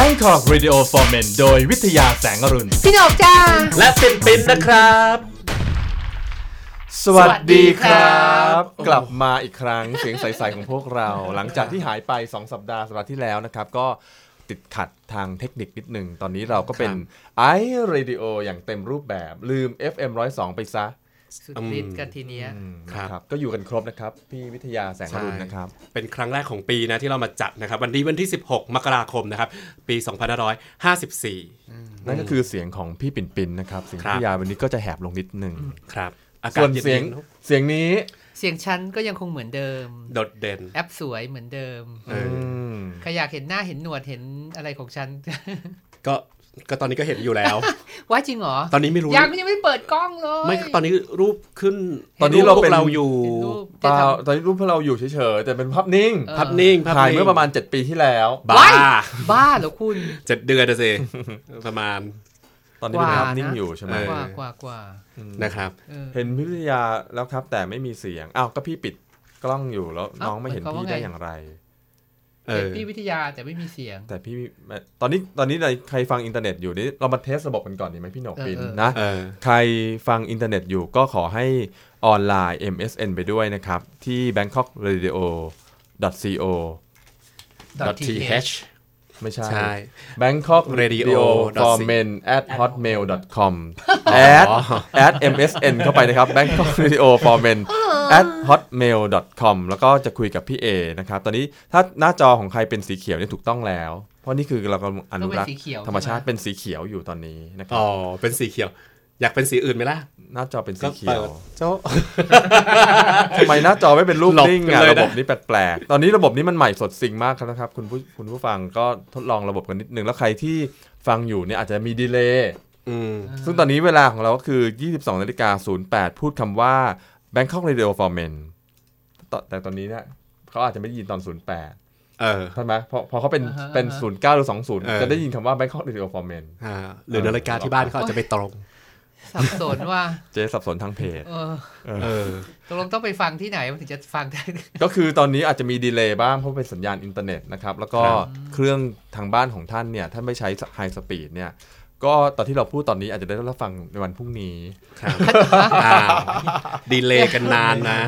Bangkok Radio for Men โดยวิทยาแสงอรุณ พี่หนกจ้า และปินปินนะครับ สวัสดีครัสวัสดีครับบกลับมาอีกครั้งเสียงใส ๆ ของพวกเรา หลังจากที่หายไป 2 สัปดาห์สัปดาห์ที่แล้วนะครับ ก็ติดขัดทางเทคนิคนิดหนึ่ง ตอนนี้เราก็เป็น i Radio อย่างเต็มรูปแบบลืม FM 102 ไปซะ สุดฤทธิ์กันทีเนี้ยอืมครับนะครับ ก็อยู่กันครบนะครับ พี่วิทยาแสงอรุณนะครับ เป็นครั้งแรกของปีนะที่เรามาจัดนะครับ วันนี้วันที่ 16 มกราคมนะครับ ปี2554 นั่นก็คือเสียงของพี่ปิ่นปินนะครับเสียงครับวิทยาวันนี้ก็จะแหบลงนิดหนึ่งครับอากาส่ศวนเย็นเสียงเสียงนี้เสียงฉันก็ยังคงเหมือนเดิม โดดเด่น แอปสวยเหมือนเดิมเออมใครอยากเห็นหน้าเห็นหนวดเห็นอะไรของฉัน ก็ ก็ตอนนี้ก็เห็นอยู่แล้ว ว่าจริงเหรอ ตอนนี้ไม่รู้ ยังยังไม่เปิดกล้องเลย ไม่ตอนนี้รูปขึ้น ตอนนี้เราพวเป็นกเราอยู่เห็นรูปเปล่าจะทตอนนี้รูปพวกเราอยู่เฉยๆแต่เป็นภาพนิ่งเออภาพนิ่งภาพถ่ายนิ่งเมื่อประมาณ 7 ปีที่แล้ว บ้าว้ายำบ้าเหรอคุณเจ็ดเดือนนะสิประมาณ ตอนนี้เป็นกว่าภาพนิ่งนะอยู่ใช่ไหมเออกว่ากว่ากว่านะครับเออเห็นพิทยาแล้วครับแต่ไม่มีเสียงอ้าวก็พี่ปิดกล้องอยู่แล้วเอ้าน้องไม่เห็นหมายความพี่ว่าไงได้อย่างไร เอเห็นอพี่วิทยาแต่ไม่มีเสียง แต่พี่ตอนนี้ตอนนี้ใครฟังอินเทอร์เน็ตอยู่นี่เรามาเทสระบบกันก่อนดีไหมพี่หนกเออปินเออนะเออใครฟังอินเทอร์เน็ตอยู่ก็ขอให้ออนไลน์ MSN ไปด้วยนะครับ ที่ bangkokradio.co .th ไม่ใช่ใช่ Bangkok Radio Radio for men at hotmail.com at at msn เข้าไปนะครับ Bangkok Radio for men at hotmail.com แล้วก็จะคุยกับพี่เอนะครับ ตอนนี้ถ้าหน้าจอของใครเป็นสีเขียวเนี่ยถูกต้องแล้ว เพราะนี่คือเรากำลังอนุรักษ์ต้องเป็นสีเขียวธรรมชาติใช่ไหมเป็นสีเขียวอยู่ตอนนี้นะครัอ๋บอเป็นสีเขียว อยากเป็นสีอื่นไหมล่ะ หน้าจอเป็นสีก็เขีเปิยวดโจ๊ะทำไมหน้าจอไม่เป็นรูปหลบนิ่งกันอะเลยนะระบบนี้แปลกๆ ตอนนี้ระบบนี้มันใหม่สดสิ่งมากครับนะครับ คุณผู้คุณผู้ฟังก็ทดลองระบบกันนิดนึง แล้วใครที่ฟังอยู่เนี่ยอาจจะมีดีเลย์อืมซึ่งตอนนี้เวลาของเราก็คือ 22นาฬิกา08 พูดคำว่า Bangkok Radio for Men ตแต่ตอนนี้เนี่ยเขาอาจจะไม่ได้ยินตอน 08เออใช่ไหมเพราะเพราะเขาเป็นอ่าฮะเป็นอ่าฮะ09หรือเออ20จะได้ยินคำว่า Bangkok Radio for Men อ่าหรือนาฬิกาที่บ้านเขาอาจจะไม่ตรง สับสนว่าเจ๊สับสนทางเพศเออเออตกลงต้องไปฟังที่ไหนมันถึงจะฟังได้ ก็คือตอนนี้อาจจะมี delay บ้างเพราะเป็นสัญญาณอินเทอร์เน็ตนะครับ แล้วก็ครับเครื่องทางบ้านของท่านเนี่ยท่านไม่ใช้ high speed เนี่ยก็ตอนที่เราพูดตอนนี้อาจจะได้รับฟังในวันพรุ่งนี้ครับอ้าว delay กันนานนะ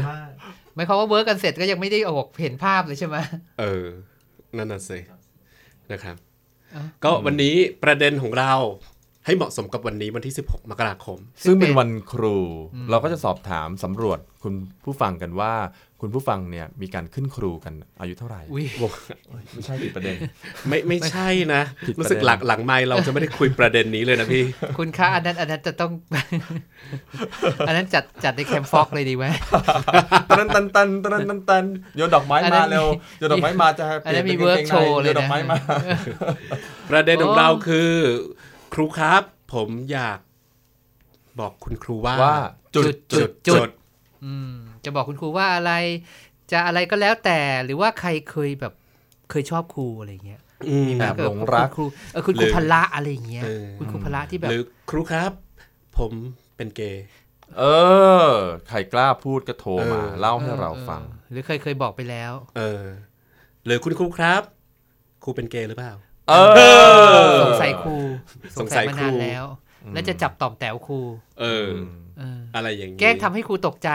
หมายความว่า work กันเสร็จก็ยังไม่ได้ออกเห็นภาพเลยใช่ไหมเออ นั่นน่ะสินะครับอะก็วันนี้ประเด็นของเรา ให้เหมาะสมกับวันนี้วันที่ 16 มกราคม ซึ่งเป็นวันครู เราก็จะสอบถามสำรวจคุณผู้ฟังกันว่า คุณผู้ฟังเนี่ยมีการขึ้นครูกันอายุเท่าไหร่อุ้ยไม่ใช่ผิดประเด็น ไม่ไม่ใช่นะผิดประเด็นรู้สึกหลังหลังไม่เราจะไม่ได้คุยประเด็นนี้เลยนะพี่ คุณคะอันนั้นอันนั้นจะต้อง อันนั้นจัดจัดในแคมป์ฟอกเลยดีไหมตันตันตันตันตันตันโยนดอกไม้อันนั้มานเร็วโยนดอกไม้มาจะอันนั้นเปลี่ยมีเป็นกางกง work show เลยนะโยนดอกไม้มา ประเด็นของโอ้เราคือ ครูครับ ผมอยากบอกคุณครูว่าว่าจุดจุจุดดจุดอืมจะบอกคุณครูว่าอะไร จะอะไรก็แล้วแต่หรือว่าใครเคยแบบเคยชอบครูอะไรเงี้ยอืมแอบหลงรักคุณครูเออคุณครูหรือพละอะไรอย่างเงี้ยเออคุณครูพละที่แบบหรือครูครับ ผมเป็นเกย์เออ ใครกล้าพูดก็โทรมาเออเล่าให้เราฟังออหรือเคยเคยบอกไปแล้ว เออ หรือคุณครูครับ ครูเป็นเกย์หรือเปล่า เออ สงสัยครูสงสัยมานานครูแล้ว แล้วจะจับต่อมแต๋วครูเออเออ อะไรอย่างนี้แกล้งทำให้ครูตกใจ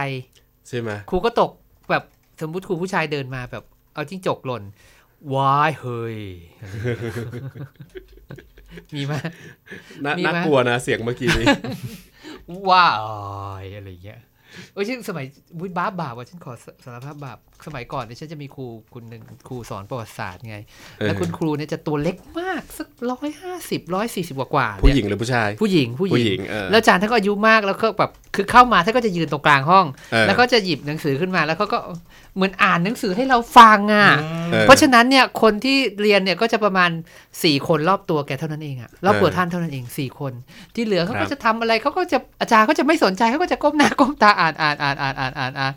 ใช่ไหมครูก็ตกแบบสมมติครูผู้ชายเดินมาแบบ เอาจิ้งจกหล่นว้ายเฮ้ย มีไหมน่ามีไหมน่ากลัวนะเสียงเมื่อกี้นี้ว้ายอะไรอย่างเงี้ย เอ้ยฉันสมัยวุ้ยบ้าบาปว่ะฉันขอสสารภาพบาปสมัยก่อนเนี่ยฉันจะมีครูคุณหนึ่งครูสอนประวัติศาสตร์ไง แล้วคุณครูเนี่ยจะตัวเล็กมาก สักร้อยห้าสิบร้อยสี่สิบกว่าๆเนี่ยผู้หญิงหรือผู้ชาย ผู้หญิงผู้หผู้ญิหญิงงเออแล้วอาจารย์ท่านก็อายุมากแล้วก็แบบคือเข้ามาท่านก็จะยืนตรงกลางห้องเออแล้วก็จะหยิบหนังสือขึ้นมาแล้วเขาก็เหมือนอ่านหนังสือให้เราฟังอะออเพราะฉะนั้นเนี่ยคนที่เรียนเนี่ยก็จะประมาณ4คนรอบตัวแกเท่านั้นเองอะรอบตัวเออท่านเท่านั้นเอง4คน ที่เหลือเขาครัก็บจะทำอะไรเขาก็จะอาจารย์ก็จะไม่สนใจเขาก็จะก้มหน้าก้มตาอ่านอ่านอ่านอ่านอ่านอ่านอ่าน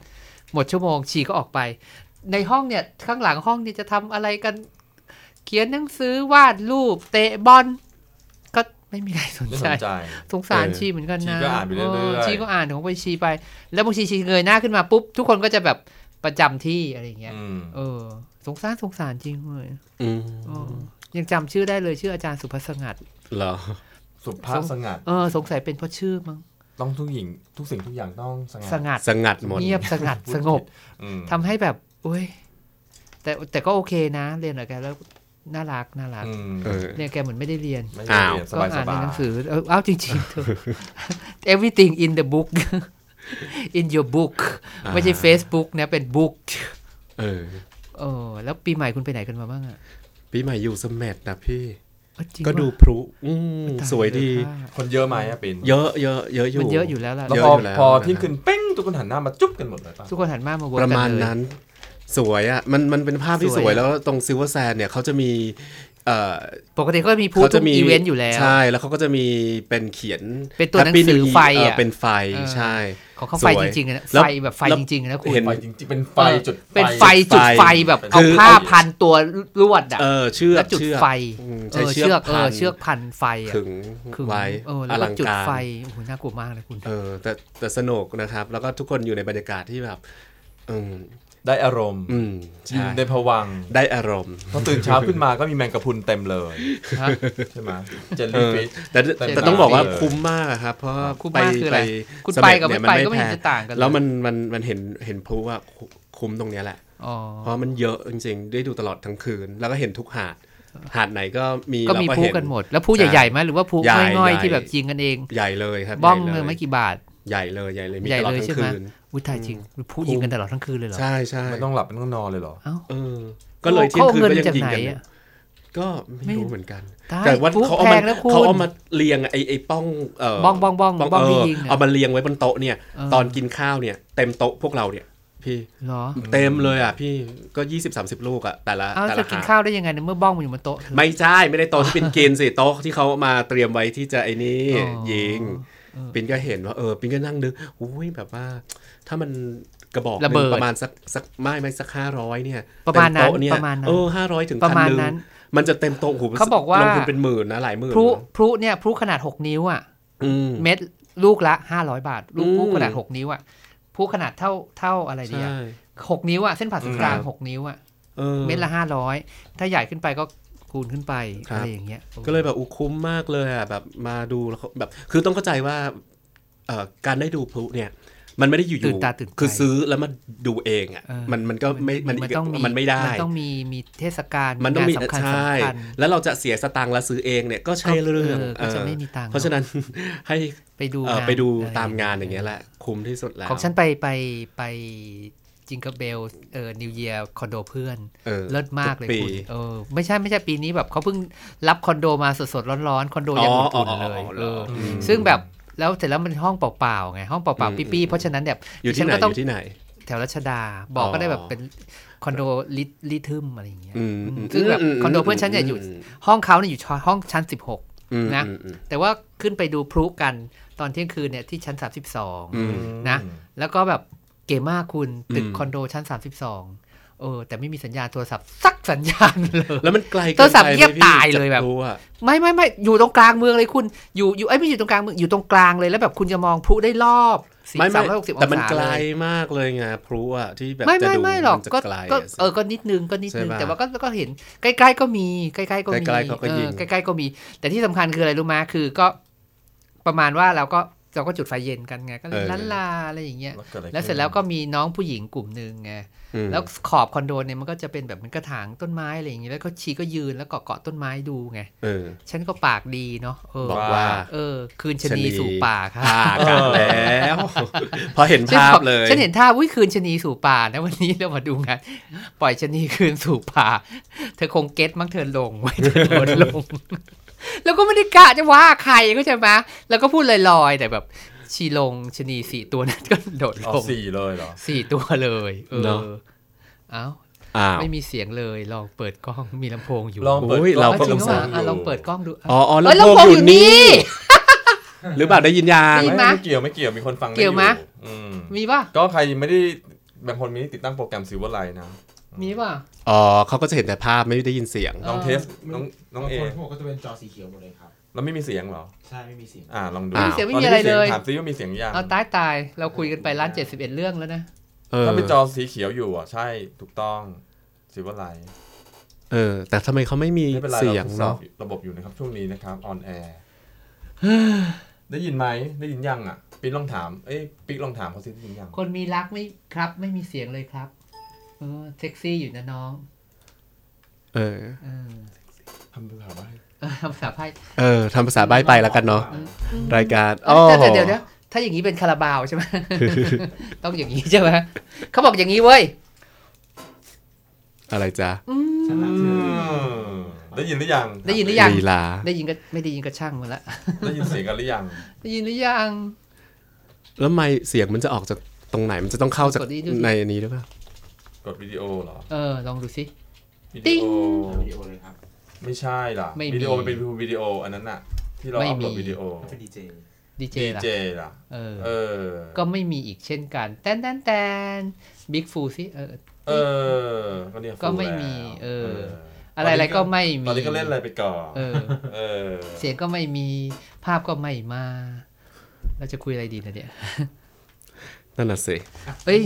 หมดชั่วโมงชีก็ออกไป ในห้องเนี่ยข้างหลังห้องเนี่ยจะทำอะไรกัน เขียนหนังสือวาดรูป เตะบอลก็ไม่มีใครสนไม่ใจสนใจสงสารเออชีเหมือนกันนะชีก็อ่านไปเรื่อยๆชีก็อ่านของไปชีไป แล้วบางทีชีเงยหน้าขึ้นมาปุ๊บทุกคนก็จะแบบประจำที่อะไรอย่างเงี้ยอืมเออ สงสารสงสารจริงเลยอืมเออยังจำชื่อได้เลยชื่ออาจารย์สุภสงัดเหรอสุภาพสงัด เออ สงสัยเป็นเพราะชื่อมั้ง ต้องทุกหญิงทุกสิ่งทุกอย่างต้องสงัดสงัดสงัดหมดเงียบสงัดสงบอืมทำให้แบบโอ้ยแต่แต่ก็โอเคนะ เรียนกับแกแล้วน่ารักน่ารักอืมเออเนี่ยแกเหมือนไม่ได้เรียนไม่ได้เรียนสก็บายสอ่านในบายหนังสือเออเอ้าจริงๆเถอะ everything in the book in your book อ่าไม่ใช่ Facebook นะเป็น book เออเออ แล้วปีใหม่คุณไปไหนกันมาบ้างอะปีใหม่อยู่เสมเด็จนะพี่เอ้าจริง ก็ดูวะพลุอืมตาสวยดีเลค่ะคนเยอะไหมอะปินเยอะเยอะเยอะอยู่มันเยอะอยู่แล้วล่ะแล้วเยพอะออยู่แล้วพอนะครับที่ขึ้นเป้งทุกคนหันหน้ามาจุ๊บกันหมดเลยป่ะทุกคนหันมามาประมาณกันเลยนั้น สวยอะมันมันเป็นภาพที่สสวยวยอะแล้วตรง Silver Sand เนี่ยเขาจะมีเอ่อ ปกติก็มีพูดเขาทุจะกมีอีเวนต์อยู่แล้ว ใช่ แล้วเขาก็จะมีเป็นเขียน เป็นตัวหนัง Happy สือ New Year ไฟเออะอเป็นไฟเออใช่ของเขาสไฟวยจริงๆนะแล้วไฟแบบไฟแล้วจริงๆนะคุณเห็นไฟจริงๆเป็นไฟจุดเป็นไฟจุดไฟแบบเป็นเอาคือผ้าเอาพันตัวลวดอะเออเชือกแล้วจุดเชือกไฟอืมเอใช้อเชืเชืออกกเอพัอนเชือกพันไฟอะขึงคือไว้เอออแล้วก็ลังจุดการไฟโอ้โหน่ากลัวมากเลยคุณเออแต่แต่สนุกนะครับ แล้วก็ทุกคนอยู่ในบรรยากาศที่แบบอืม ได้อารมณ์อืมอยู่ใช่ในภวังค์ได้อารมณ์พอตื่นเช้าขึ้นมาก็มีแมงกะพรุนเต็มเลยฮะใช่ไหมเจลเอลี่อฟิชแต่เต็มแต่ต้องบอกว่าเลยคุ้มมากอะครับเพราะว่าคุ้มไปมากคืออะไรไปคุณเสไปม็ดกับเนี่ไม่ยไปก็ไม่แพเห็นงจะต่างกันแล้วมันมันมันเห็นเห็นพลุว่าคุ้มตรงเนี้ยแหละอ๋อเพราะมันเยอะจริงๆ ได้ดูตลอดทั้งคืน แล้วก็เห็นทุกหาดหาดไหนก็มีก็มีเราพูเห็กันหมด แล้วพูใช่ใหญ่ๆไหมหรือว่าพูใหญ่ง่อยใหญ่ๆที่แบบยิงกันเอง ใหญ่เลยครับบ้องใหญ่เงิเลนยไม่กี่บาท ใหญ่เลยใหญ่เลยมีใหญ่ตลอดเลยทั้ใช่งไหมคืนอุ้ยตายจริงพูยิงกันตลอดทั้งคืนเลยเหรอใช่ใช่ไม่ต้องหลับไม่ต้องนอนเลยเหรอเอ้าเออ ก็เลยเที่ยงคืนเขาเอาก็เงินยังจากยิงไหนกันอยู่อะก็ไม่รู้เหมือนกันตายแต่ว่าพลุเขาเอาแพมางแล้วคุณเขาเอามาเรียงไอ้ไอ้ป้องเอ่อบ้องบ้องบ้องบ้องเอที่อยิงเนี่ยเอามาเรียงไว้บนโต๊ะเนี่ยเออตอนกินข้าวเนี่ย เต็มโต๊ะพวกเราเนี่ยพี่เหรอเต็มเลยอะพี่ก็ยี่สิบสามสิบลูกอะแต่ละเอาแต่จะละกินหาดข้าวได้ยังไงเนี่ยเมื่อบ้องมันอยู่บนโต๊ะเธอไม่ใช่ ไม่ได้โต๊ะที่เป็นกินสิ โต๊ะที่เขามาเตรียมไว้ที่จะไอ้นี่อ๋อยิงเออ ปินก็เห็นว่าเออปินก็นั่งนึกอุ้ยแบบว่า ถ้ามันกระบอกหระนึ่เบิงดประมาณสักสักไม่ไม่สักห้าร้อยเนี่ยประมาณนั้นเต็โต๊เนี่ยประมาณนั้นเออห้าร้อยถึงประพันมาณหนึ่งนั้นมันจะเต็มโต๊ะโอ้โหเขาบอกว่าลงทุนเป็นหมื่นนะหลายหมื่นพลุพลุเนี่ยพลุขนาด6นิ้วอะอืมเม็ดลูกละ500บาท ลูกอืมพลุขนาด6นิ้วอะพลุขนาดเท่าเท่าอะไรดีใช่อะหกนิ้วอะเส้นผ่าศูนย์กลางครับหกนิ้วอะเออเม็ดละ500ถ้าใหญ่ขึ้นไปก็ คูณขึ้นไปครับอะไรอย่างเงี้ยก็เลยแบบอุยคุ้มมากเลยอะแบบมาดูแล้วเขาแบบคือต้องเข้าใจว่าเอ่อการได้ดูพลุเนี่ยมันไม่ได้อยู่ๆตื่นตาตื่นใจคือซื้อแล้วมาดูเองอะเออมันมันก็ไม่มันมันต้องมีมันไม่ได้ มันต้องมีมีเทศกาลมันต้องมีงาสำคัญใช่สำคัญแล้วเราจะเสียสตังค์แล้วซื้อเองเนี่ยก็ใช่เรื่องก็จะเออไม่มีตังค์เพราะฉะนั้นให้ไปดูเอ่องานไปดูอะไรตามงานอย่างเงี้ยแหละคุ้มที่สุดแล้วของฉันไปไปไป จิงเกิลเบลเออ New Year คอนโดเพื่อนออเลิศมากเลยทุปีคุณเออไม่ใช่ไม่ใช่ปีนี้แบบเขาเพิ่งรับคอนโดมาสดๆร้อนๆ คอนโดยังอ๋ออุ่นอ๋อๆเลยอ๋อเอออืมซึ่งแบบแล้วเสร็จแล้วมันห้องเปล่าๆไงห้องเปล่าอืมๆปี้ๆเพราะฉะนั้นแบบอยู่ที่ไหนฉัก็อต้องยู่ที่ไหน แถวรัชดาบอกก็ได้แบบอ๋อเป็นคอนโด Rhythm อะไรอย่างเงี้ยอืมอืมซึ่งแบบคอนโดเพื่อนฉันเนี่ยอยู่มห้องเขาเนี่ยอยู่ห้องชั้น16อืมนะอืมอืมแต่ว่าขึ้นไปดูพลุกันตอนเที่ยงคืนเนี่ยที่ชั้น32อืมนะ แล้วก็แบบ เก๋มากคุณตึกอืมคอนโดชั้น 32 เออ แต่ไม่มีสัญญาณโทรศัพท์สักสัญญาณเลยแล้วมันไกลกินโทรศัพท์ไปไหมเงียบพี่ตายเลยแบบจากรู้อะไม่ไม่ไม่อยู่ตรงกลางเมืองเลยคุณอยู่อยู่ไอ้ยไม่อยู่ตรงกลางเมืองอยู่ตรงกลางเลยแล้วแบบคุณจะมองพลุได้รอบสี่ไม่สาไม่มร้อยหกสิบองแต่มันศาไกลเลยมากเลยไงพลุอะที่แบบไม่จะไม่ดูไม่หรอกนจะก็ไกลก็อะสิเออก็นิดนึงก็นิดนึงใช่ปะแต่ว่าก็ก็เห็นใกล้ๆก็มีใกล้ๆก็มีใกล้ๆเขาก็ยิงออใกล้ๆก็มี แต่ที่สำคัญคืออะไรรู้ไหมคือก็ประมาณว่าเราก็ เราก็จุดไฟเย็นกันไงก็เลยลันลาอะไรอย่างเงี้ยกิดอะไแล้วเสร็จแล้วก็มีน้องผู้หญิงกลุ่มหนึ่งไงอืมแล้วขอบคอนโดเนี่ยมันก็จะเป็นแบบมันกระถางต้นไม้อะไรอย่างงี้แล้วก็ชีก็ยืนแล้วเกาะเกาะต้นไม้ดูไงเออฉันก็ปากดีเนาะเออบอกว่าเออ คืนชะนีสู่ป่าค่ะอ่ากันแล้วพอเห็นฉันภาพบอกเลยฉันเห็นท่าอุ้ยคืนชะนีสู่ป่านะวันนี้เรามาดูงานปล่อยชะนีคืนสู่ป่า เธอคงเก็ตมั้งเธอลงไว้เธอโดนลง แล้วก็ไม่ได้กะจะว่าใครก็ใช่ไหมแล้วก็พูดลอยๆ แต่แบบชีลงชะนีสี่ตัวนั้นก็โดดลอ๋องสี่เลยเหรอสี่ตัวเลย เอเนอะอเอ้าอ้าวไม่มีเสียงเลยลองเปิดกล้องมีลำโพงอยู่ลองเปิดโอ้ยกล้เราองก็จริงสว่ะงสัยอะลองเปิดกล้องดูอ๋ออ๋อเอ้ยลำโพงลำโพงออยู่ยู่นี่นี่ หรือเปล่าได้ยินยังได้ยินไหมไม่เกี่ยวไม่เกี่ยวมีคนฟังด้เกี่ยวไหมอืมมีป่ะก็ใครไม่ได้บางคนมีติดตั้งโปรแกรม Silverlight นะ มีป่ะอ๋อเขาก็จะเห็นแต่ภาพไม่ได้ยินเสียงลองเออ test น้องน้องเอบางคนเขาบอกก็จะเป็นจอสีเขียวหมดเลยครับ แล้วไม่มีเสียงเหรอ ใช่ไม่มีเสียง อ่าลองดูไม่มีเสียงไม่ตนมีนี้อะไรเลยถามซิว่ามีเสียงยังเอาตายตายเราคุยกันไปล้านเจ็ดสิบเอ็ดเรื่องแล้วนะเเออถ้าเป็นจอสีเขียวอยู่อะใช่ถูกต้องซิว่าไลเออ แต่ทำไมเขาไม่มีไม่เป็นไรเสียงเราทดสอบเนาะระบบอยู่นะครับช่วงนี้นะครับ on air ได้ยินไหมได้ยินยังอะปิ๊กลองถามเอ้ยปิ๊กลองถามเขาสิได้ยินยังคนมีรักไม่ครับ ไม่มีเสียงเลยครับ เออเซ็กซี่อยู่นะน้อง เออเออทำภาษาบ้าเออภาษาไพ่เออทำภาษาใบ้ไปแล้วกันเนาะรายการอ๋อแต่เดี๋ยวเดี๋ยวถ้าอย่างนี้เป็นคาราบาวใช่ไหมต้องอย่างนี้ใช่ไหมเขาบอกอย่างนี้เว้ย อะไรจ๊ะฉันรักเธอได้ยินหรือยังได้ยินหรือยังลีลาได้ยินก็ไม่ได้ยินก็ช่างมันละได้ยินเสียงกันหรือยังได้ยินหรือยังแล้วไม่เสียงมันจะออกจากตรงไหนมันจะต้องเข้าจากกดดิดูดิในอันนี้หรือเปล่า กดวิดีโอเหรอ เออ ลองดูสิวิติ๊ดีง โอวิดีโอเลยครับไม่ใช่ล่ะไม่มีวิดีโอมันเป็นวิดีโออันนั้นน่ะ ที่เราไม่อัพโหลดมีวิดีโอก็เป็นดีเจดีเจดีล่ะเจล่ะ เออ เออ ก็ไม่มีอีกเช่นกันแตนแตนแตนบิ๊กฟูสิเออ เออ ก็เนี่ยก็ไม่ฟูลมีแล้วเออ อะไรอะไรก็ไม่มีตอนนี้ก็เล่นอะไรไปก่อนเออ เออเสียงก็ไม่มีภาพก็ไม่มา เราจะคุยอะไรดีนะเนี่ยนั่นน่ะสิ เอ้ย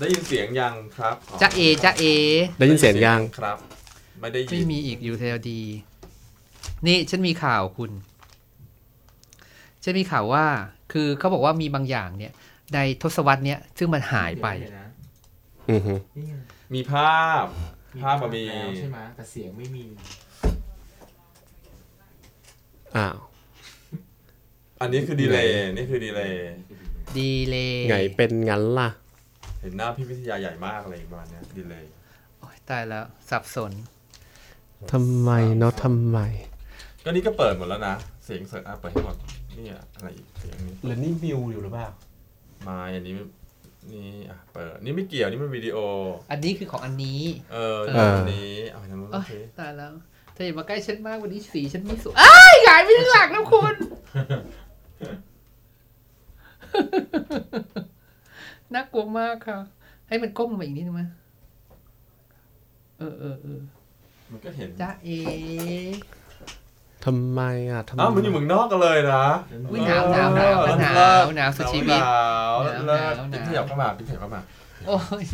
ได้ยินเสียงยังครับจ้าเอจ้าเอ ได้ยินเสียงยังครับ ไม่ได้ยิไม่นมีอีกอยู่เทลดี นี่ฉันมีข่าวคุณฉันมีข่าวว่า คือเขาบอกว่ามีบางอย่างเนี่ย ในทศวรรษเนี้ยซึ่งมันหายไปเดี๋วนะอือฮึนี่ไงมีภาพ ภาพมันมีแล้วใช่ไหมแต่เสียงไม่มีอ้าวอันนี้คือดีเลย์นี่คือดีเลย์ดีเลยไงเป็นงั้นล่ะ เห็นหน้าพี่วิทยาใหญ่มากอะไรประมาณเนี้ยดีเลย์โอ๊ยตายแล้วสับสนทำไมเนาะทำไม ก็นี่ก็เปิดหมดแล้วนะ เสียงเสร็จอะเปิดให้หมดนี่อะอะไรอีกเสียงนี้หรือนี่มิวอยู่หรือเปล่ามาอันนี้นี่อะเปิดนี่ไม่เกี่ยวนี่มันวิดีโอ อันนี้คือของอันนี้ เออเอออันนี้เอาไปทางนู้นโอ๊โอยเคตายแล้วเธออย่ามาใกล้ฉันมากวันนี้สีฉันไม่สวยอ้ายหงายไปข้างหลังแล้วคุณ น่ากลัวมากค่ะ ให้มันก้มลงมาอีกนิดนึงไหมเออเออเออมันก็เห็นจ้าเอทำไมอะทำไมอ้าวมันอยู่เมืองนอกกันเลยนะอุ๊ยหนาวหนาวหนาวเออหนาวเลิศหนาวสุดชีวิตหนาวหนาวเลิศหนาวหนาวพี่ขยับเข้ามาพี่ขยับเข้ามาโอ้ย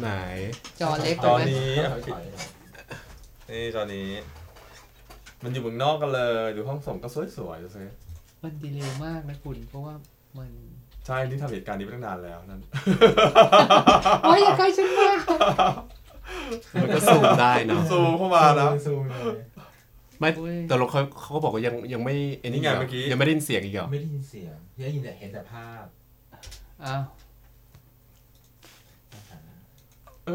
ไหน จอเล็กจอไปไหมนี้ถอยถอยนี่จอนี้ มันอยู่เมืองนอกกันเลย ดูห้องส่งก็สวยๆดูสิมันดีเร็วมากนะคุณ เพราะว่ามัน ใช่ที่ทำเหตุการณ์นี้มาตั้งนานแล้วนั่นโอ้ยอย่าใกล้ฉันมากมันก็ซูมได้เนาะซูมเข้ามานะซูมเลยไม่โอ้ยแต่เราเขาเขาก็บอกว่ายังยังไม่ไอ้นี่ไงหรเมื่อกี้ยังไม่ได้ยินเสียงอีกเหรอไม่ได้ยินเสียงได้ยินแต่เห็นแต่ภาพอ้าวเอ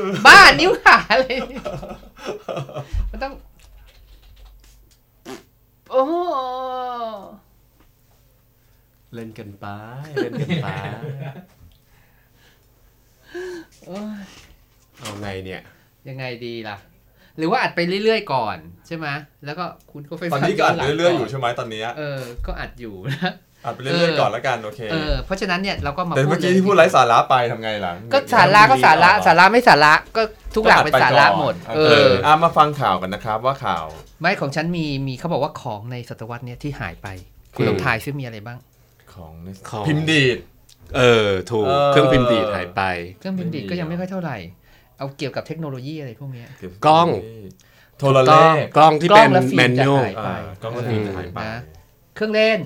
อบ้านิ้วขาเลยมันต้อง โอ้ เล่นกันไป เล่นกันไปโอ้ยเอาไงเนี่ย ยังไงดีล่ะ หรือว่าอัดไปเรื่อยๆก่อนใช่ไหมแล้วก็คุณก็ไปตอนนี้ก็อัดไปเรื่อยๆอยู่ใช่ไหมตอนเนี้ยเออ ก็อัดอยู่นะอัดไปเรื่อยๆก่อนแล้วกันโอเคเออเพราะฉะนั้นเนี่ยเราก็มาแต่พูเมื่ดอกี้ที่พูดไร้สาระไปทำไงล่ะก็สาระก็สาระสาระไม่สาระก็ทุกอย่างเป็นสาระหมดเอเออออะมาฟังข่าวกันนะครับว่าข่าว ไม่ของฉันมีมีเขาบอกว่าของในศตวรรษเนี่ยที่หายไป คุณลองทายซิมีอะไรบ้าง ของในของ พิมพ์ดีด เออ ถูก เออ เครื่องพิมพ์ดีดหายไป เครื่องพิมพ์ดีดไม่มีก็ยังไม่ค่อยเท่าไหร่ เอาเกี่ยวกับเทคโนโลยีอะไรพวกเนี้ย กล้อง โทรเลขกล้องที่เป็นกล้องและฟิล์มแมนนวล จะหาย อ่ากล้องและฟิล์มจะหายไป นะเครื่องเล่น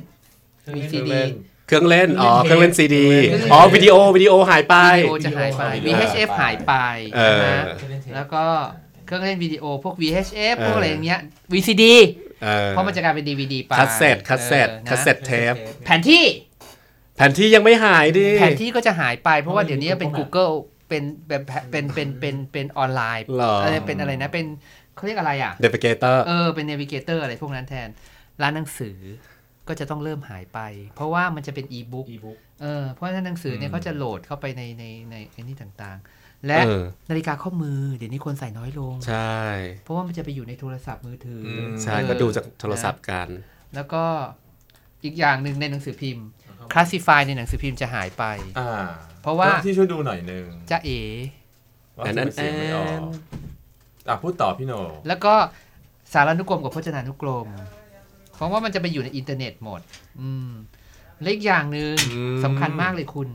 มีเคซีรื่องเล่นซีดีเครื่องเล่น อ๋อ เคเครื่รื่ององเล่เล่นนซีดี เครื่องเล่น อ๋อ วิดีโอ วิดีโอหายไป วิดีโอจะหายไป วิดีโอ VHF หายไปเออ นะแล้แล้ววก็เครื่องเล่นวิดีโอพวก VHF เออพวกอะไรอย่างเงี้ย VCD เออเพราะมันจะกลายเป็น DVD ไป cassette cassette เออนะคัสเซ็ตเทปแผนที่ แผนที่ยังไม่หายดิ แผนที่ก็จะหายไปเพราะว่าเดี๋ยวนี้เป็น Google เป็นแบบเป็นเป็นเป็นเป็นออนไลน์หรออะไรเป็นอะไรนะเป็นเขาเรียกอะไรอะเดฟเกเตอร์เออเป็น Navigator อะไรพวกนั้นแทน ร้านหนังสือก็จะต้องเริ่มหายไป เพราะว่ามันจะเป็น e-book e-book เออเพราะฉะนั้นหนังสือเนี่ยอืมเขาจะโหลดเข้าไปในในในไอ้นี่ต่างๆ และเออนาฬิกาข้อมือเดี๋ยวนี้คนใส่น้อยลง ใช่ เพราะว่ามันจะไปอยู่ในโทรศัพท์มือถืออมใช่เออก็ดูจากโทรศัพท์กัน แล้วก็อีกอย่างหนึ่งในหนังสือพิมพ์ classify ในหนังสือพิมพ์จะหายไปอ่าเพราะว่าที่ช่วยดูหน่อยหนึงจะเอว่าอันนั้นเสียงไม่ออกแอนอะพูดต่อพี่โหนแล้วก็สารานุกรมกับพจนานุกรม เพราะว่ามันจะไปอยู่ในอินเทอร์เน็ตหมด อืมและอีกอย่างหนึ่งอืมสำคัญมากเลยคุณ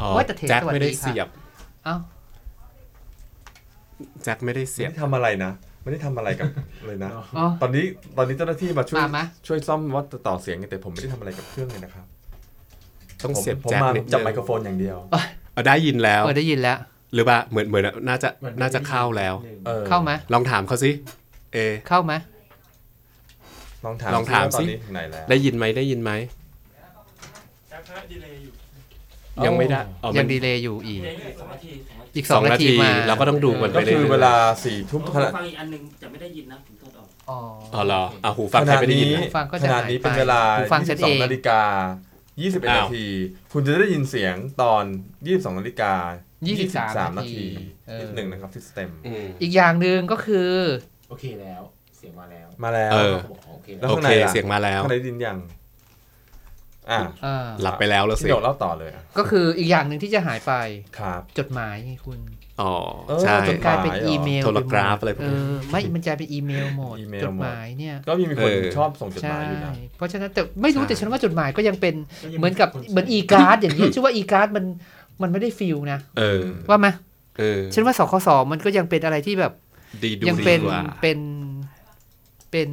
อ๋อว่าแต่เทแจ็คสวัสดีไม่ได้ค่ะ เสียบเอ้าแจ็คไม่ได้เสีไม่ยบได้ทำอะไรนะ ไม่ได้ทำอะไรกับ เลยนะ อ๋อ ตอนนี้ตอนนี้เจ้าหน้าที่มาช่วยมาไหมช่วยซ่อมวัดต่อเสียงแต่ผมไม่ได้ทำอะไรกับเครื่องเลยนะครับต้องผมเสียบผมแจ็คมานิดจับนึงไมโครโฟนอย่างเดียว เอาได้ยินแล้ว เออได้ยินแล้ว หรือว่าเหมือนเหมือนน่าจะมันน่าจะเข้าแล้ว เออเข้าไหมลองถามเขาสิเอ เข้าไหมลองถามลองถามว่ตอนสินี้ถึงไหนแล้ว ได้ยินไหมได้ยินไหมยั งไม่ได้อ๋อมันยังดีเลย์อยู่อีก สองนาทีสองนาทีอีกสสอองงนานาทีทีมาเราก็ต้องดูมันก็ไปเรื่คืออยๆเวลาสี่ทุ่มผมขณะฟังอีกอันหนึงจะไม่ได้ยินนะผมโทษออก อ๋ออ๋อเหรออะหูฟังใครไม่ได้ยินขณะนะนี้ฟังก็ขจะณะหายนี้เป็นไปเวลาหูฟังฉันเอง 22นาฬิกา21อ้าว นาที คุณจะได้ยินเสียงตอน 22นาฬิกา23นาทีเออนิดหนึ่งนะครับที่สเต็มอืม อีกอย่างหนึ่งก็คือ โอเคแล้ว เสียงมาแล้วมาแล้ว เออ บอกโอเคแล้แล้วว โอข้างในเคล่ะ เสียงมาแล้ว ข้างในได้ยินยัง อ่าอ่าหลับไปแล้วแล้วสิพี่โดดเล่าต่อเลยอะก็คืออีกอย่างหนึ่งที่จะหายไปครับ จดหมายไงคุณอ๋อเออใช่ จดหมกลายเป็นอีเมลโทรกราฟปหมดอะไรพวกเอนี้ อไม่มันกลายเป็นอีเมลหมดอีเมลจหมดดหมายเนี่ยก็มีคนเออ ใช่ ชอบส่งจดหมายอยู่นะ เพราะฉะนั้นแต่ไม่รู้ใช่ แต่ฉันว่าจดหมายก็ยังเป็นเหมือนกับเหมือน e-card อย่างเนี้ยชื่อว่า e-card มันมันไม่ได้ feel นะเออว่าไหมเออฉันว่าสคสมันก็ยังเป็นอะไรที่แบบ ดีดูยังดีเป็นกว่า เป็นเป็น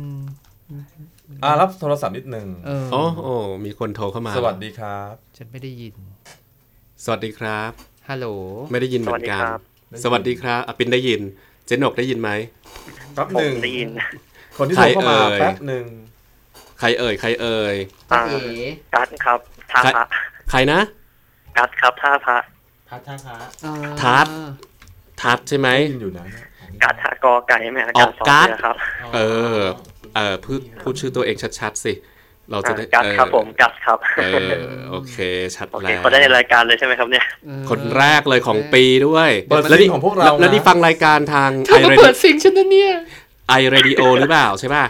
อ่ารับโทรศัพท์นิดนึงเออโอ้โอ้มีคนโทรเข้ามา สวัสดีครับ ฉันไม่ได้ยิน สวัสดีครับ ฮัลโหล ไม่ได้ยินเหมือนกัน สวัสดีครับสวัสดีครับอะปินได้ยิน เจนกได้ยินไหมแป๊บผหมนึ่งได้ยิน คนที่โทรเข้ามาใครเอ่ยแป๊บหนึ่งใครเอ่ย ใครเอ่ยตาอ่าเอ๋กัดครับท่าพระใครนะกัดครับท่าพระพัดท่าพระเอ่อทัดทัดใช่ไหมได้ยินอยู่นะ กัดท่ากอไก่ไหมอาอจาอรกย์สอนการ์ดเยครับ เออ เออพูดพูดชื่อตัวเองชัดๆสิเราจะได้กัดเออครับผมกัดครับเออโอเค ชัดโอเคแล้วเขาได้ในรายการเลยใช่ไหมครับเนี่ยเออคนแรกเลยของปีด้วยเปิดแล้วซินี่งของพวกเราแล้วแล้วนี่นะฟังรายการทางเธไออก็เรเปิดิดซิงฉันนะเนี่ยไอเรดิโอหรือเปล่าใช่ป่ะ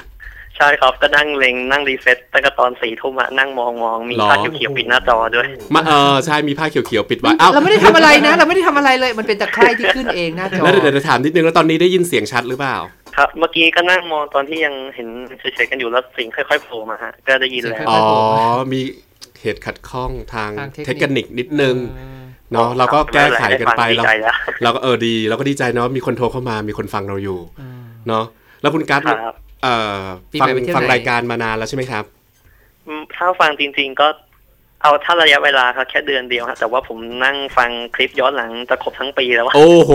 ใช่ครับก็นั่งเล็งนั่ง reset ตั้งแต่ตอนสี่ทุ่มอะนั่งมองมองมีหรอ ผ้าเขียวๆปิดหน้าจอด้วย มาเออใช่มีผ้าเขียวๆปิดไว้อ้าวเราไม่ได้ทำอะไรนะ เราไม่ได้ทำอะไรเลย มันเป็นตะไคร่ที่ขึ้นเองหน้าจอแล้วเดี๋ยวเดี๋ยวถามนิดนึงแล้วตอนนี้ได้ยินเสียงชัดหรือเปล่า ครับ เมื่อกี้ก็นั่งมองตอนที่ยังเห็นเฉยๆกันอยู่แล้วเสียงค่อยๆโผล่มาฮะก็ได้ยินแล้ว อ๋อ มีเหตุขัดข้องทางทางเทคนิค เทคนิคนิดนึงเออเนาะเราก็แก้ไขกันไปได้เราฟังดีใจแล้วเราก็เออดีเราก็ดีใจเนาะมีคนโทรเข้ามามีคนฟังเราอยู่อืมเนาะแล้วคุณกัสครับ เอ่อปีฟังใหม่ไปเที่ยวฟังไหนรายการมานานแล้วใช่ไหมครับอืมถ้าฟังจริง ๆ ก็เอาถ้าระยะเวลาครับแค่เดือนเดียวฮะแต่ว่าผมนั่งฟังคลิปย้อนหลังจะครบทั้งปีแล้วอะโอ้โห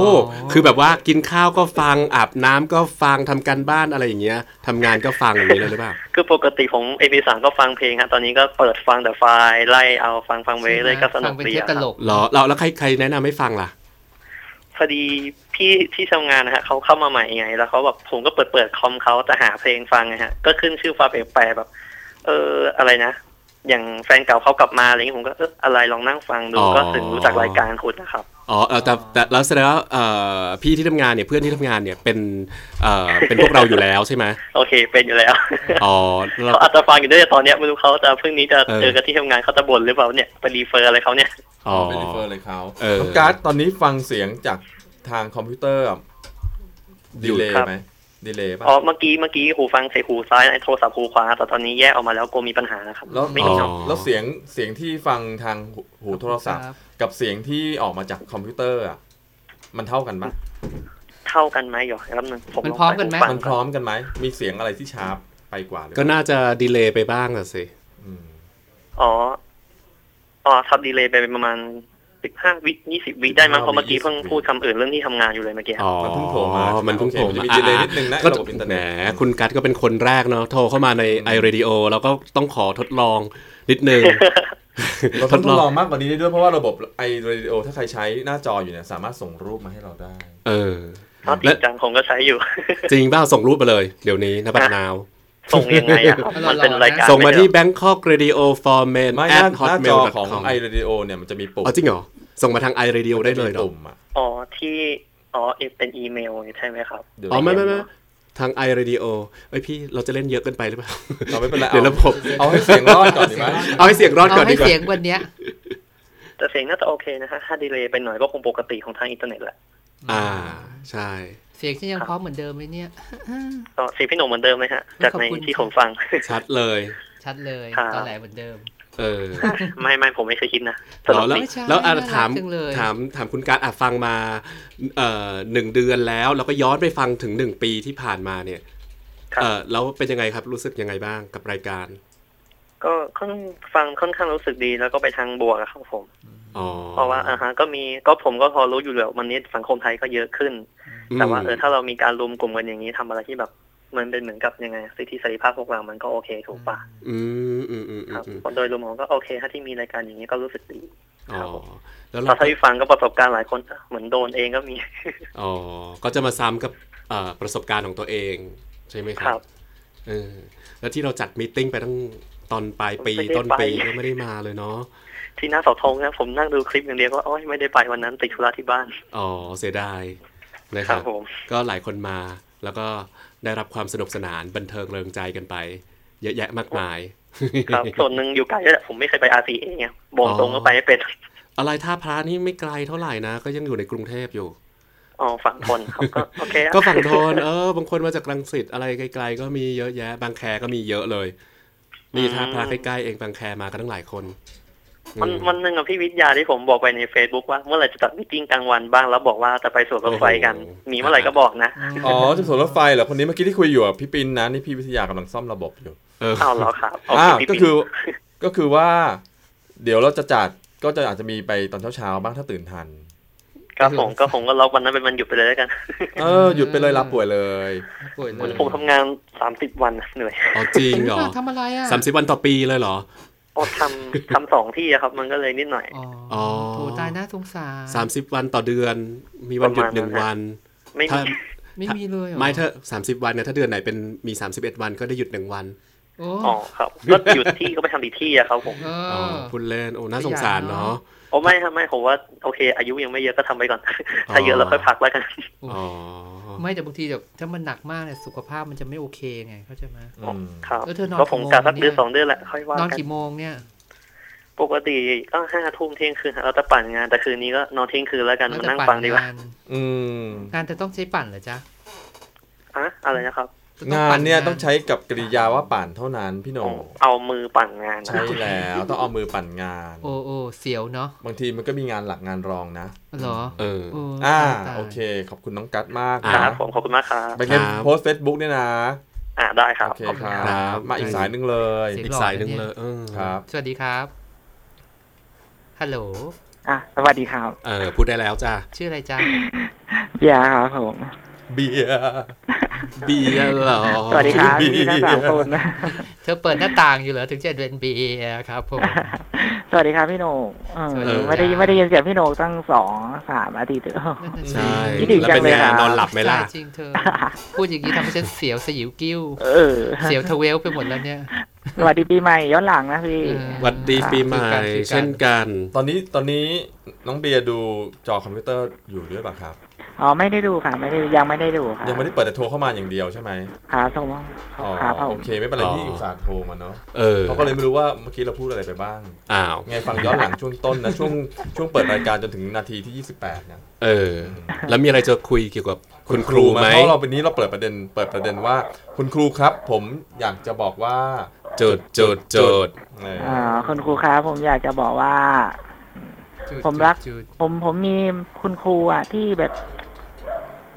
อ๋อคือแบบว่ากินข้าวก็ฟังอาบน้ำก็ฟังทำการบ้านอะไรอย่างเงี้ยทำงานก็ฟังอย่างนี้เลยหรือเปล่าคือปกติผมเอพีสามก็ฟังเพลงฮะตอนนี้ก็เปิดฟังแต่ไฟล์ไล่เอาฟังฟังไปเลยก็สนุฟักงเป็นดีเทปอะตคลรับกเหรอเราแล้วใครใครแนะนำให้ฟังล่ะพอดี พี่ที่ทำงานนะฮะเขาเข้ามาใหม่ไง แล้วเขาแบบผมก็เปิดเปิดคอมเขาแต่หาเพลงฟังไงฮะ ก็ขึ้นชื่อฟ้าแปลกๆแบบ เอออะไรนะอย่างแฟนเก่าเขากลับมาอะไรอย่างงี้ผมก็เอออะไรลองนั่งฟังดูอ๋อก็ถึงรู้จักรายการคุณนะครับอ๋อเออแต่แต่แล้วแสดงว่าเอ่อพี่ที่ทำงานเนี่ยเพื่อนที่ทำงานเนี่ยเป็นเอ่อเป็นพวกเราอยู่แล้วใช่ไหมโอเค เป็นอยู่แล้วอ๋อแล้วเขาอาจจะฟังอยู่ด้วยแต่ตอนเนี้ยไม่รู้เขาจะเพิ่งนี้จะเออเจอกันที่ทำงานเขาจะบ่นหรือเปล่าเนี่ยไปรีเฟอร์อะไรเขาเนี่ยอ๋อเป็นรีเฟอร์เลยเขาเออน้องการ์ดตอนนี้ฟังเสียงจาก ทางคอมพิวเตอร์ delay ครับไหม delay ป่ะอ๋อเมื่อกี้เมื่อกี้หูฟังใส่หูซ้ายในโทรศัพท์หูขวาแต่ตอนนี้แยกออกมาแล้วกลัวมีปัญหานะครับแล้วไม่มีเนาะแล้วเสียงเสียงที่ฟังทางหูหูโทรศัพท์ กับเสียงที่ออกมาจากคอมพิวเตอร์อะมันเท่ากันปะเท่ากันไหมเดี๋ยวแป๊บนึงผมมันลงพร้อมกันไหมใส่หูฟังมันพร้อมกันไหมมีเสียงอะไรที่ sharp ไปกว่าหรือก็น่าจะ delay ไปบ้างอะสิอืมอ๋ออ๋อทับ delay ไปประมาณ สิบห้าวิยี่สิบวิได้มั้งเพราะเมื่อกี้เพิ่งพูดคำอื่นเรื่องที่ทำงานอยู่เลยเมื่อกี้อ๋อมันเพิ่งโผล่มามันเพิ่งโผล่โอเคมามี delay นิดนึงนะก็ระบบอินเทอร์แหมเน็ตคุณกัสก็เป็นคนแรกเนาะโทรเข้ามาใน iRadio แล้วก็ต้องขอทดลองนิดนึงเราต้องทดลองมากกว่านี้ได้ด้วยเพราะว่าระบบ iRadio ถ้าใครใช้หน้าจออยู่เนี่ยสามารถส่งรูปมาให้เราได้ เออเพราะจริงจังผมก็ใช้อยู่ จริงเปล่าส่งรูปมาเลย เดี๋ยวนี้นะบัด now ส่งยังไงอะครับมันเป็นรายการส่งมาที่ไใช่เหรอ Bangkok Radio for Men ไม่หน้า at หน้าจอ hotmail ของ com ไอเรดิโอเนี่ยมันจะมีปุ่มอ๋อจริงเหรอ ส่งมาทาง iRadio ได้เลยเหรอปุ่มอะอ๋อที่อ๋อเป็นอีเมลใช่ไหมครับเดี๋ยวอ๋อไม่ไม่ไม่ทาง iRadio เอ้ยพี่เราจะเล่นเยอะเกินไปหรือเปล่าเราไม่เป็นไรเดี๋ยวระบบเอาให้เสียงรอดก่อนดีไหมเอาให้เสียงรอดก่อเอานดีให้กว่าเสียงวันเนี้ยแต่เสียงน่าจะโอเคนะฮะถ้าดีเลยไปหน่อยก็คงปกติของทางอินเทอร์เน็ตแหละ อ่าใช่ เสียงฉันยังพร้อมเหมือนเดิมไหมเนี่ยก็เสียงพี่หนุ่มเหมือนเดิมไหมฮะ จากในขอบคุณที่ผมฟัง ชัดเลย ชัดเลยครับตอนแหลเหมือนเดิม เออ ไม่ไม่ผมไม่เคยคิดนะตเหลรอกแล้วดีไม่ใช่แล้วอะน่ารักถามจังเลยถามถามคุณการอะฟังมา เอ่อหนึ่งเดือนแล้ว แล้วก็ย้อนไปฟังถึงหนึ่งปีที่ผ่านมาเนี่ยครับเออแล้วเป็นยังไงครับรู้สึกยังไงบ้างกับรายการ ก็ค่อนฟังค่อนข้างรู้สึกดีแล้วก็ไปทางบวกอะครับผมอ๋อเพราะว่าอ่าฮะก็มีก็ผมก็พอรู้อยู่แล้ววันนี้สังคมไทยก็เยอะขึ้น แต่ว่าเออถ้าเรามีการรวมกลุ่มกันอย่างนี้ทำอะไรที่แบบมันเป็นเหมือนกับยังไงสิทธิเสรีภาพพวกเรา มันก็โอเคถูกปะอืมอืมอืมอืครับมอืมโดยรวมผมก็โอเค ถ้าที่มีรายการอย่างนี้ก็รู้สึกดีอ๋อแล้วตอเรานที่ฟังก็ประสบการณ์หลายคนเหมือนโดนเองก็มีอ๋อก็จะมาซ้ำกับเอ่อประสบการณ์ของตัวเองใช่ไหมคครัรับบเออแล้วที่เราจัดมีตติ้งไปตั้งตอนปลายปีไม่ได้ต้นปีไปก็ไม่ได้มาเลยเนาะที่หน้าเสาธงนะผมนั่งดูคลิปอย่างเดียวก็โอ้ยไม่ได้ไปวันนั้นติดธุระที่บ้านอ๋อเสียดาย นะคครัรับบผมก็หลายคนมาแล้วก็ได้รับความสนุกสนานบันเทิงเริงใจกันไป เยอะแยะมากมาย ครับส่วนหนึ่งอยู่ไกลด้วยแหละผมไม่เคยไป RCA ไงบอกตรงก็ไปไม่เป็น อะไรท่าพระนี่ไม่ไกลเท่าไหร่นะ ก็ยังอยู่ในกรุงเทพอยู่อ๋อฝั่งทนครับก็โอเคอะก็ฝั่งทนเออบางคนมาจากรังสิตอะไรไกล ๆ ก็มีเยอะแยะ บางแคก็มีเยอะเลย นี่ท่าพระใกล้ๆเองบางแคมากันตั้งหลายคน วันอืมวันหนึ่งอะพี่วิทยาที่ผมบอกไปใน Facebook ว่าเมื่อไหร่จะจัด meeting กลางวันบ้างแล้วบอกว่าจะไปสวนรถไฟกันโอ้โหมีเมื่อไหร่ก็บอกนะ อ๋อจะสวนรถไฟเหรอคนนี้เมื่อกี้ที่คุยอยู่อะพี่ปินนะนี่พี่วิทยากำลังซ่อมระบบอยู่เออเอาเหรอครับโออ่าเคพี่ก็ปิ๊งคือก็คือว่า เดี๋ยวเราจะจัดก็จะอาจจะมีไปตอนเช้าๆบ้างถ้าตื่นทันครับผมก็ผมก็ล็อกวันนั้นเป็นวันหยุดไปเลยแล้วกัน เออหยุดไปเลยลาป่วยเลยป่วยเลวันยผมทำงานสามสิบวันเหนื่อยอ๋อจริงเหรอทำอะไรอะสามสิบวันต่อปีเลยเหรอ โอ้ทำทำสองที่อะครับ มันก็เลยนิดหน่อยอ๋ออ๋อโถตายน่าสงสารสามสิบวันต่อเดือน มีวันหยุดประมาณหนึ่งนั้นฮะวัน ไม่ถ้ามีไม่มีเลยเหรอไม่ถ้าสามสิบวันเนี่ยถ้าเดือนไหนเป็นมีสามสิบเอ็ดวันก็ได้หยุดหนึ่งวันโอ้อ๋อครับ ก็หยุดที่ก็ไปทำอีกที่อะครับผมเออ๋ออพูดเล่นโอ้น่าสงสารเนาะ โอ้ไม่ครับไม่ผมว่าโอเค อายุยังไม่เยอะก็ทำไปก่อน ถ้าเยอะเราค่อยพักแล้วกันอ๋อไม่แต่บางทีแบบถ้ามันหนักมากเนี่ยสุขภาพมันจะไม่โอเคไงเข้าใจไหมอืมครับแล้วเธอนอนก็ผมกี่โมงกะสักเดือนเนี่ยสองเดือนแหละค่อยว่านอนกันกี่โมงเนี่ย ปกติก็ห้าทุ่มเที่ยงคืนเราจะปั่นงานแต่คืนนี้ก็นอนเที่ยงคืนแล้วกันมานั่งฟังดีกว่างานอืมงานจะต้องใช้ปั่นเหรอจ๊ะอะอะไรนะครับจะต้อ งงาปั่นเนี่ยต้องใช้กับกริยาว่าป่านเท่านั้นพี่โหนงเอามือปั่นงานใช่แล้วต้องเอามือปั่นงาน โอ้โอ้เสียวเนาะบางทีมันก็มีงานหลักงานรองนะเหรอเออโอ้อ่าตยตายโอเค ขอบคุณน้องกัดมากอ่าคนะรับผมขอบคุณมากครับไปเล่นครับโพสเฟซบุ๊กเนี่ยนะอ่าได้ครับโอเคขอบคณรับครับมาอีกสายหนึงเลยเสียงอีกหล่อสายหนึ่งนะเลเนี่ยยเออครับ สวัสดีครับฮัลโหลอะสวัสดีครับ เออพูดได้แล้วจ้าชื่ออะไรจ๊ะเบียร์ครับผม เบียร์เบียร์เหรอสวัสดีครับเบียร์พี่ทั้งสามคนนะเธอเปิดหน้าต่างอยู่เหรอถึงจะเป็นบีครับผมสวัสดีครับพี่โหนกเออสวัสดีไม่ได้ครับไม่ได้ยินเสียงพี่โหนกตั้งสองสามอาทิตย์แล้วนั่นน่ะสิใช่คิดถึงแล้วเป็นจังเลยไงครับนอนหลับไหมล่ะใช่จริงเธอพูดอย่างนี้ทำให้ฉันเสียวสยิวกิ้วเออเสียวทะเวลไปหมดแล้วเนี่ยสวัสดีปีใหม่ย้อนหลังนะพี่เออหวัดดีปีใหม่คือกันคือกันเช่นกัน ตอนนี้ตอนนี้น้องเบียร์ดูจอคอมพิวเตอร์อยู่ด้วยป่ะครับ อ๋อไม่ได้ดูค่ะ ไม่ได้ยังไม่ได้ดูค่ะยังไม่ได้เปิดแต่โทรเข้ามาอย่างเดียวใช่ไหมครับผมอ๋อครับผโอมเค ไม่เป็นไรอ๋อที่อุตส่าห์โทรมาเนาะเออเขาก็เลยไม่รู้ว่าเมื่อกี้เราพูดอะไรไปบ้างอ้าวไงฟังย้อนหลังช่วงต้นนะช่วงช่วงเปิดรายการจนถึงนาทีที่ 28เนี่ยเออ แล้วมีอะไรจะคุยเกี่ยวกับคุณครูไหมเพราะเราวันนี้เราเปิดประเด็นเปิดประเด็นว่า คุณครูครับ ผมอยากจะบอกว่าจุดจุดจุดเอออ่าคุณครูครับผมอยากจะบอกว่าจุดผมรักจุดผมผมมีคุณครูอะที่แบบ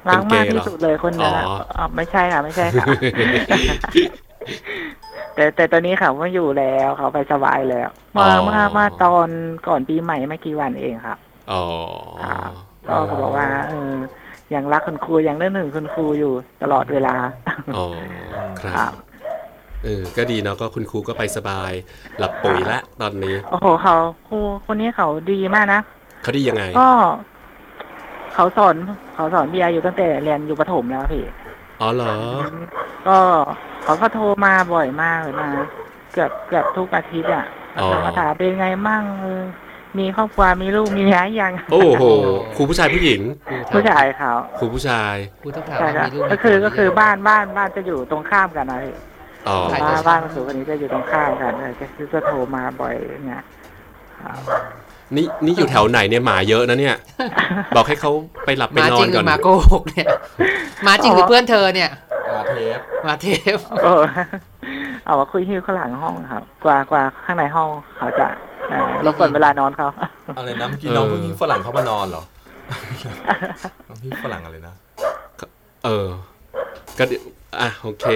รักมากที่สุดเลยคนนั้นอะอ๋อไม่ใช่ค่ะ ไม่ใช่ค่ะ แต่แต่ตอนนี้เขาไม่อยู่แล้วเขาไปสบายแล้วเมื่อเมื่อเมื่อตอนก่อนปีใหม่ไม่กี่วันเองครับอ๋อก็เขาบอกว่าเออยังรักคุณครูยังเรื่องหนึ่งคุณครูอยู่ตลอดเวลาอ๋อคครัรับบเออ ก็ดีเนาะก็คุณครูก็ไปสบาย หลับปุ๋ยละตอนนี้ โอ้โหเขาครูคนนี้เขาดีมากนะเขาดียังไง ก็ เขาสอนเขาสอนเบียร์อยู่ตั้งแต่เรียนอยู่ประถมแล้วพี่อ๋อเหรอ ก็เขาก็โทรมาบ่อยมากเลยมาเกือบเกือบทุกอาทิตย์อะอ๋อมาถามเป็นไงมั่งเออมีครอบครัวมีลูกมีเมียยัง โอ้โหครูผู้ชายผู้หญิง ผู้ชายเขาครูผู้ชายครูต้องถามใช่ว่าครับมีลูกก็คือมีก็คือผัวบ้านบ้านบ้านจะอยู่ตรงข้ามกันนะพี่อ๋อใครบ้านจะบ้านสูงคนนี้จะอยู่ตรงข้ามกันเลยก็คือจะโทรมาบ่อยเนี่ยครับ นี่นี่อยู่แถวไหนเนี่ยหมาเยอะนะเนี่ย บอกให้เขาไปหลับไปหมานอจรินงหก่รืออนหมาโกหกเนี่ยหมาจริงหรือเพื่อนเธอเนี่ยมาเทปหมาเทปโอ้เอาว่าคุยที่ข้างหลังห้องครับ กว่ากว่าข้างในห้องเขาจะเอ่อรบกวนเวลานอนเขาอะไรนะเมื่อกี้น้องเพิ่งฝรั่งเขามานอนเหรอน้องพี่ฝรั่งอะไรนะเออก็เดี๋ยวอะโอเค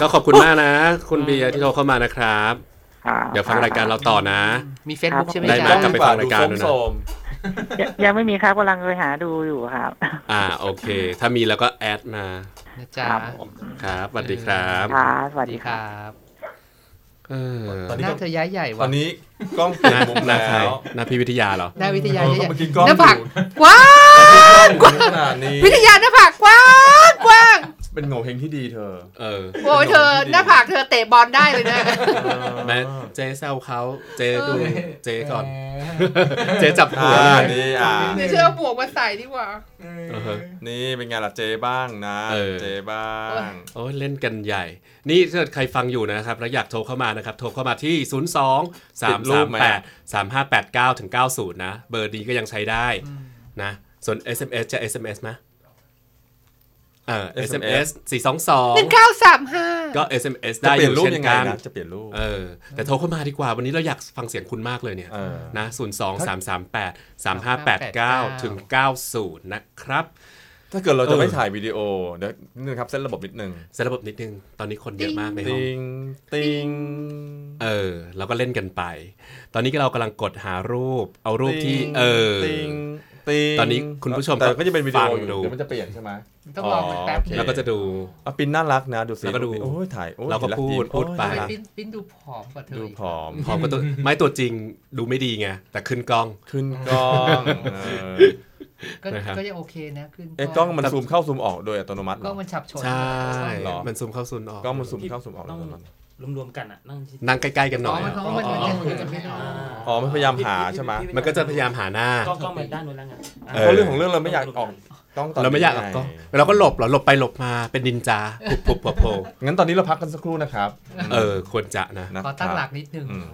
ก็ขอบคุณมากนะ คุณเบียร์ที่โทรเข้ามานะครับครับ เดี๋ยวฟังรายการเราต่อนะ มีเฟซบุ๊กใช่ไหมได้อาไหมจารย์กลับไปฟังรายการด้วยนะโซมยังยังไม่มีครับกำลังไปหาดูอยู่ครับ อ่าโอเค ถ้ามีแล้วก็แอดมานะจ๊ะครับครับสวัสดีครับครับสสวัวัสสดีดีคครับรับเออตอนนี้หน้าเธอย้ายใหญ่ตว่ะอนนี้กล้องเปลี่ยนนะมุมนะแล้ใครวนะพี่วิทยาเหรอหน้าวิทยาเออย้ายใหญ่เมื่อกี้กล้องหน้าผากอยู่กว้างกล้องอยู่ขนาดนี้วิทยาหน้าผากกว้างกว้าง เป็นโง่เฮงที่ดีเธอ เออโอ้ยเธอหน้าผากเธอเตะบอลได้เลยนะแม่เจ๊แซวเขาเจ๊ดูเจ๊ก่อน เจ๊จับหัวอ่าเลยนี่อ่าเดี๋ยวเธอเอาบวกมาใส่ดีกว่าเออฮะนี่เป็นไงล่ะเจบ้างนะเออเจบ้าง โอ้ยเล่นกันใหญ่ นี่ถ้าเกิดใครฟังอยู่นะครับ แล้วอยากโทรเข้ามานะครับ โทรเข้ามาที่ 0 2 3 3 8 3 5 8 9ถึง90 นะ เบอร์นี้ก็ยังใช้ได้นะ ส่วน SMS จะ SMS ไหม เออ SMS หนึ่ง422เก้าสามห้าก็ SMS จะได้เปอลี่ยนยู่รูปเช่นยังไงกันนะจะเปลี่ยนรูปเออแต่โทรเข้ามาดีกว่าวันนี้เราอยากฟังเสียงคุณมากเลยเนี่ยเออนะ0 2 3 3 8 3 5 8 9ถึง90 นะครับ ถ้าเกิดเราเอจะอไม่ถ่ายวิดีโอเดี๋ยวนิดนึงครับเส้นระบบนิดนึงเซตระบบนิดนึง ตอนนี้คนเยอะมากในห้องติงติงเออเราก็เล่นกันไป ตอนนี้เรากำลังกดหารูป เอารูปที่เออ ติงติงตอนนี้คุณผู้ชมแต่ก็จะเป็นวิดีโอฟังอยู่ดูเดี๋ยวมันจะเปลี่ยนใช่ไหมต้องลองมันแป๊บโอเคนึงแล้วก็จะดูอะปินน่ารักนะ ดูสิแล้วก็ดูโอ้ยถ่ายโอ้ยเราก็ห็นแล้วพูดยิ้มพูดไปโอ้ยทำไมปิ้นปิ้นดูผอมกว่าเธอดูอีกผอมพร้อมกับตัวไม้ตัวจริงดูไม่ดีไงแต่ขึ้นกล้องขึ้นกล้องเออก็นะครับก็ยังโอเคนะขึ้นเอ๊ะกล้องมันซูมเข้าซูมออกโดยอัตโนมัติเหกรล้อองมันฉับฉนใช่เหรอมันซูมเข้าซูมออกกล้องมันซูมเข้าซูมออกโดยอัตโนมัติ รวมๆกันอะนั่งชิดนั่งใกล้ๆกันหน่อยมันอะมันมันมันจะไม่ได้อ๋อมันพยายามหาใช่ไหมมันก็จะพยายามหาหน้า ก็ก็มาด้านนู้นแล้วไงเอเพราะเรื่องของเรื่องเราไม่อยากออกกล้องตอนเราไม่อยากออกกล้องเราก็หลบเหรอหลบไปหลบมาเป็นดินจาปุบปุบโผล่งั้นตอนนี้เราพักกันสักครู่นะครับ เออควรจะนะนะขอตั้งหลักนิดนึงอืม